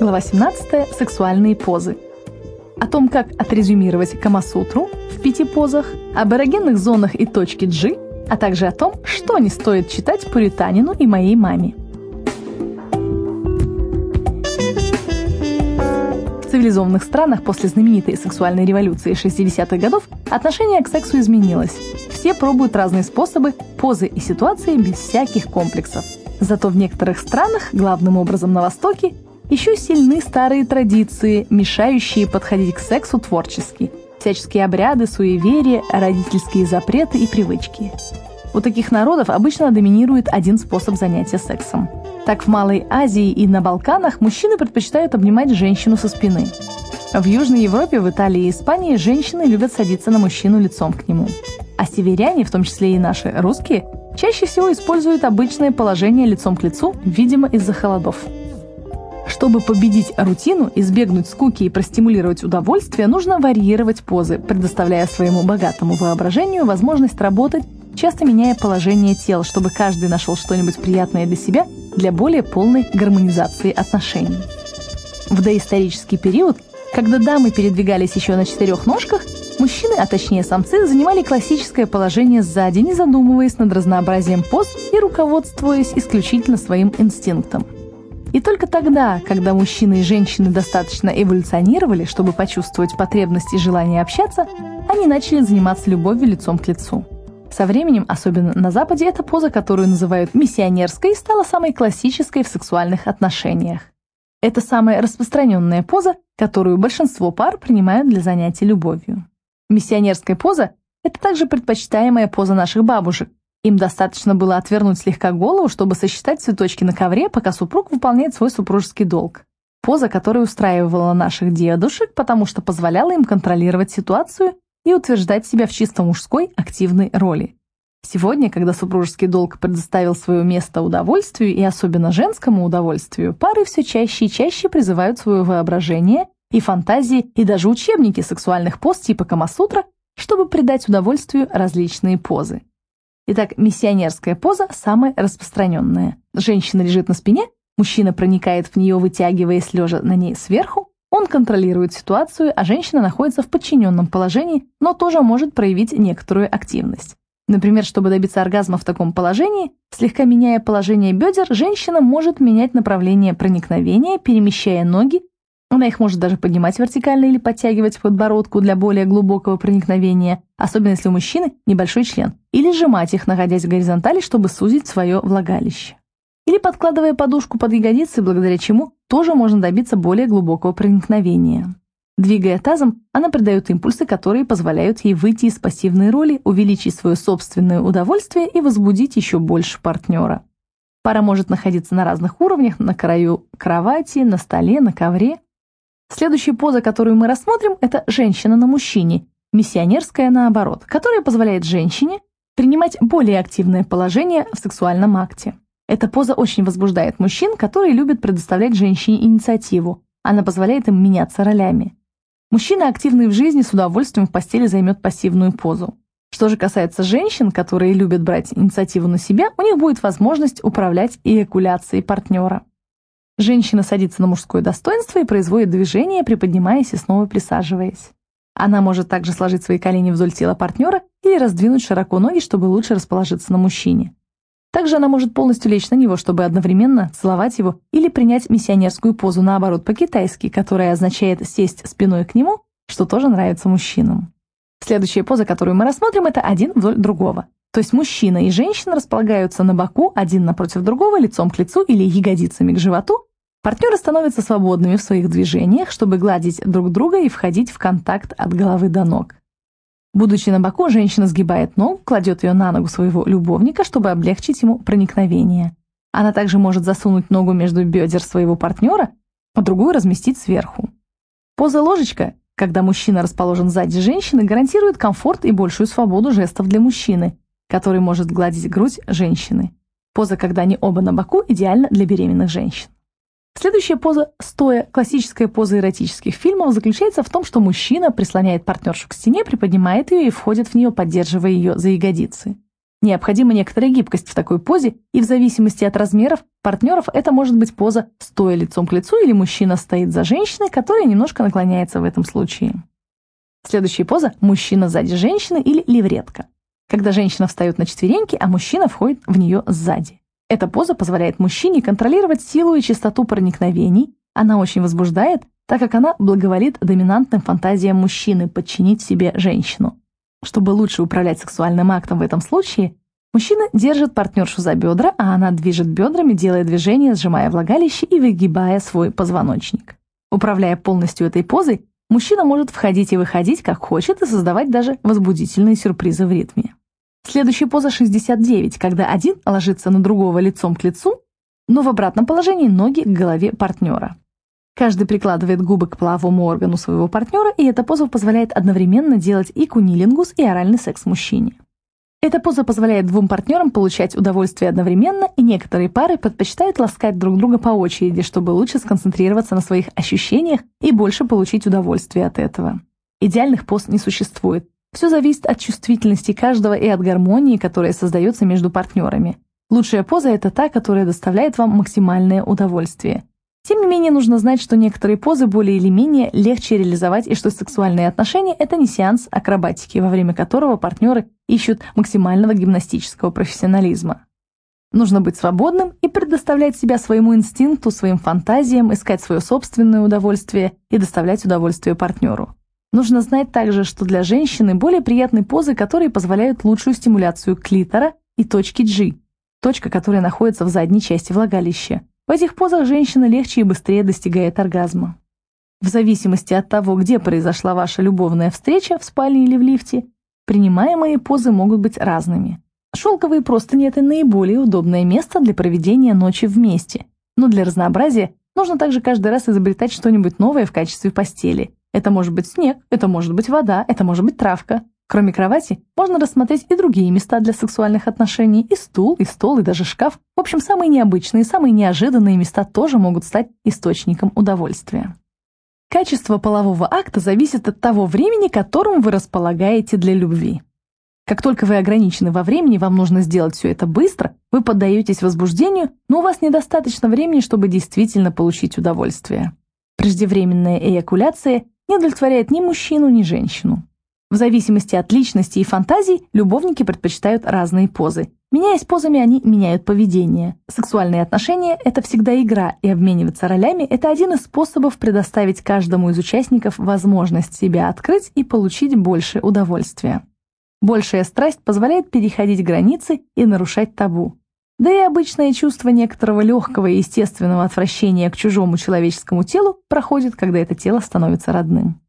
Глава 17. Сексуальные позы. О том, как отрезюмировать Камасутру в пяти позах, об эрогенных зонах и точке G, а также о том, что не стоит читать пуританину и моей маме. В цивилизованных странах после знаменитой сексуальной революции 60-х годов отношение к сексу изменилось. Все пробуют разные способы, позы и ситуации без всяких комплексов. Зато в некоторых странах, главным образом на Востоке, еще сильны старые традиции, мешающие подходить к сексу творчески. Всяческие обряды, суеверия, родительские запреты и привычки. У таких народов обычно доминирует один способ занятия сексом. Так в Малой Азии и на Балканах мужчины предпочитают обнимать женщину со спины. В Южной Европе, в Италии и Испании женщины любят садиться на мужчину лицом к нему. А северяне, в том числе и наши русские, чаще всего используют обычное положение лицом к лицу, видимо, из-за холодов. Чтобы победить рутину, избегнуть скуки и простимулировать удовольствие, нужно варьировать позы, предоставляя своему богатому воображению возможность работать, часто меняя положение тел, чтобы каждый нашел что-нибудь приятное для себя для более полной гармонизации отношений. В доисторический период, когда дамы передвигались еще на четырех ножках, мужчины, а точнее самцы, занимали классическое положение сзади, не задумываясь над разнообразием поз и руководствуясь исключительно своим инстинктом – и только тогда, когда мужчины и женщины достаточно эволюционировали, чтобы почувствовать потребность и желание общаться, они начали заниматься любовью лицом к лицу. Со временем, особенно на Западе, эта поза, которую называют миссионерской, стала самой классической в сексуальных отношениях. Это самая распространенная поза, которую большинство пар принимают для занятий любовью. Миссионерская поза – это также предпочитаемая поза наших бабушек, им достаточно было отвернуть слегка голову, чтобы сосчитать цветочки на ковре, пока супруг выполняет свой супружеский долг. Поза, которая устраивала наших дедушек, потому что позволяла им контролировать ситуацию и утверждать себя в чисто мужской активной роли. Сегодня, когда супружеский долг предоставил свое место удовольствию и особенно женскому удовольствию, пары все чаще и чаще призывают свое воображение и фантазии и даже учебники сексуальных поз типа Камасутра, чтобы придать удовольствию различные позы. Итак, миссионерская поза самая распространенная. Женщина лежит на спине, мужчина проникает в нее, вытягиваясь лежа на ней сверху, он контролирует ситуацию, а женщина находится в подчиненном положении, но тоже может проявить некоторую активность. Например, чтобы добиться оргазма в таком положении, слегка меняя положение бедер, женщина может менять направление проникновения, перемещая ноги она их может даже поднимать вертикально или подтягивать подбородку для более глубокого проникновения, особенно если у мужчины небольшой член, или сжимать их, находясь в горизонтали, чтобы сузить свое влагалище. Или подкладывая подушку под ягодицы, благодаря чему тоже можно добиться более глубокого проникновения. Двигая тазом, она придает импульсы, которые позволяют ей выйти из пассивной роли, увеличить свое собственное удовольствие и возбудить еще больше партнера. Пара может находиться на разных уровнях, на краю кровати, на столе, на ковре. Следующая поза, которую мы рассмотрим, это женщина на мужчине, миссионерская наоборот, которая позволяет женщине принимать более активное положение в сексуальном акте. Эта поза очень возбуждает мужчин, которые любят предоставлять женщине инициативу. Она позволяет им меняться ролями. Мужчина, активный в жизни, с удовольствием в постели займет пассивную позу. Что же касается женщин, которые любят брать инициативу на себя, у них будет возможность управлять эякуляцией партнера. Женщина садится на мужское достоинство и производит движение, приподнимаясь и снова присаживаясь. Она может также сложить свои колени вдоль тела партнера или раздвинуть широко ноги, чтобы лучше расположиться на мужчине. Также она может полностью лечь на него, чтобы одновременно целовать его или принять миссионерскую позу наоборот по-китайски, которая означает сесть спиной к нему, что тоже нравится мужчинам. Следующая поза, которую мы рассмотрим, это один вдоль другого. То есть мужчина и женщина располагаются на боку один напротив другого, лицом к лицу или ягодицами к животу, Партнеры становятся свободными в своих движениях, чтобы гладить друг друга и входить в контакт от головы до ног. Будучи на боку, женщина сгибает ногу, кладет ее на ногу своего любовника, чтобы облегчить ему проникновение. Она также может засунуть ногу между бедер своего партнера, а другую разместить сверху. Поза ложечка, когда мужчина расположен сзади женщины, гарантирует комфорт и большую свободу жестов для мужчины, который может гладить грудь женщины. Поза, когда они оба на боку, идеальна для беременных женщин. Следующая поза стоя, классическая поза эротических фильмов, заключается в том, что мужчина прислоняет партнершу к стене, приподнимает ее и входит в нее, поддерживая ее за ягодицы. Необходима некоторая гибкость в такой позе, и в зависимости от размеров партнеров это может быть поза стоя лицом к лицу или мужчина стоит за женщиной, которая немножко наклоняется в этом случае. Следующая поза – мужчина сзади женщины или левретка. Когда женщина встает на четвереньки, а мужчина входит в нее сзади. Эта поза позволяет мужчине контролировать силу и частоту проникновений. Она очень возбуждает, так как она благоволит доминантным фантазиям мужчины подчинить себе женщину. Чтобы лучше управлять сексуальным актом в этом случае, мужчина держит партнершу за бедра, а она движет бедрами, делая движение, сжимая влагалище и выгибая свой позвоночник. Управляя полностью этой позой, мужчина может входить и выходить как хочет и создавать даже возбудительные сюрпризы в ритме. Следующая поза 69, когда один ложится на другого лицом к лицу, но в обратном положении ноги к голове партнера. Каждый прикладывает губы к половому органу своего партнера, и эта поза позволяет одновременно делать и кунилингус, и оральный секс мужчине. Эта поза позволяет двум партнерам получать удовольствие одновременно, и некоторые пары предпочитают ласкать друг друга по очереди, чтобы лучше сконцентрироваться на своих ощущениях и больше получить удовольствие от этого. Идеальных поз не существует. Все зависит от чувствительности каждого и от гармонии, которая создается между партнерами. Лучшая поза – это та, которая доставляет вам максимальное удовольствие. Тем не менее, нужно знать, что некоторые позы более или менее легче реализовать, и что сексуальные отношения – это не сеанс акробатики, во время которого партнеры ищут максимального гимнастического профессионализма. Нужно быть свободным и предоставлять себя своему инстинкту, своим фантазиям, искать свое собственное удовольствие и доставлять удовольствие партнеру. Нужно знать также, что для женщины более приятны позы, которые позволяют лучшую стимуляцию клитора и точки G, точка, которая находится в задней части влагалища. В этих позах женщина легче и быстрее достигает оргазма. В зависимости от того, где произошла ваша любовная встреча, в спальне или в лифте, принимаемые позы могут быть разными. Шелковые простыни – это наиболее удобное место для проведения ночи вместе. Но для разнообразия нужно также каждый раз изобретать что-нибудь новое в качестве постели. Это может быть снег, это может быть вода, это может быть травка. Кроме кровати, можно рассмотреть и другие места для сексуальных отношений, и стул, и стол, и даже шкаф. В общем, самые необычные, самые неожиданные места тоже могут стать источником удовольствия. Качество полового акта зависит от того времени, которым вы располагаете для любви. Как только вы ограничены во времени, вам нужно сделать все это быстро, вы поддаетесь возбуждению, но у вас недостаточно времени, чтобы действительно получить удовольствие. Преждевременная эякуляция не удовлетворяет ни мужчину, ни женщину. В зависимости от личности и фантазий любовники предпочитают разные позы. Меняясь позами, они меняют поведение. Сексуальные отношения – это всегда игра, и обмениваться ролями – это один из способов предоставить каждому из участников возможность себя открыть и получить больше удовольствия. Большая страсть позволяет переходить границы и нарушать табу. Да и обычное чувство некоторого легкого и естественного отвращения к чужому человеческому телу проходит, когда это тело становится родным.